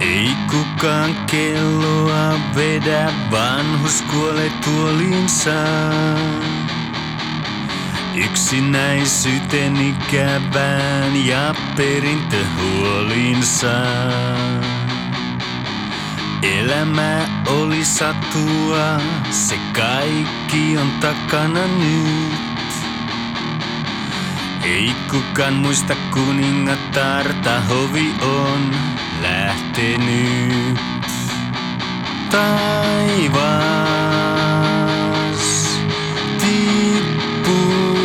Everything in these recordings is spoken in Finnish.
Ei kukaan kelloa vedä, vanhus kuole tuolinsa. Yksinäisyyteni kävään ja perintöhuolinsa. Elämä oli satua, se kaikki on takana nyt. Ei kukaan muista kuningatarta, hovi on lähtenyt. Taivas tippuu,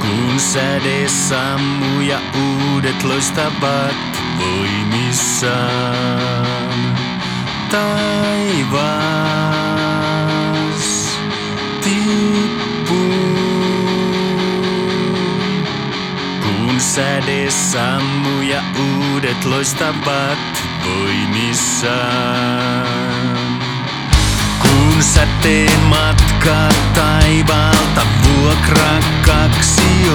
kun säde sammuu ja uudet loistavat voimissaan. Taivas Kun säde ja uudet loistavat voimissaan. Kun säteen matka taivaalta vuokra kaksi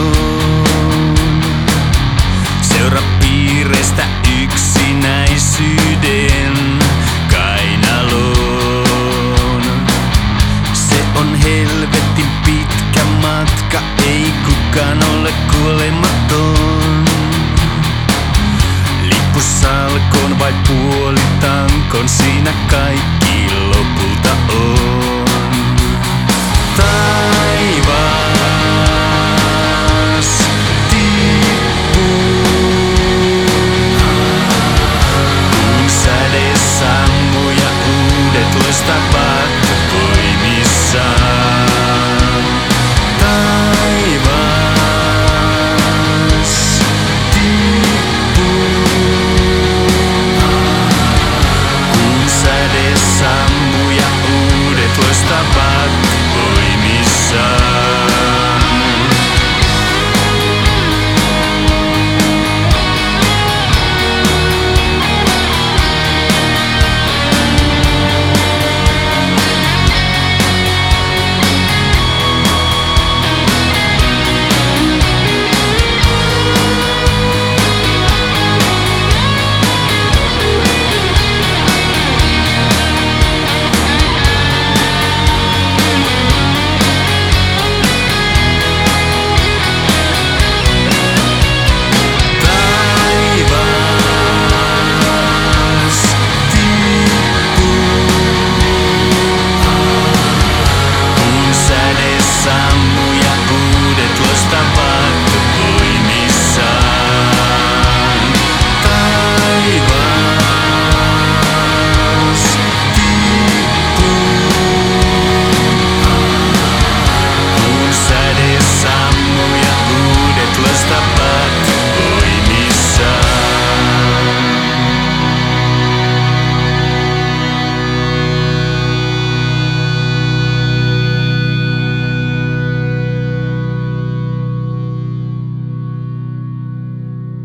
Tankon, siinä kaikki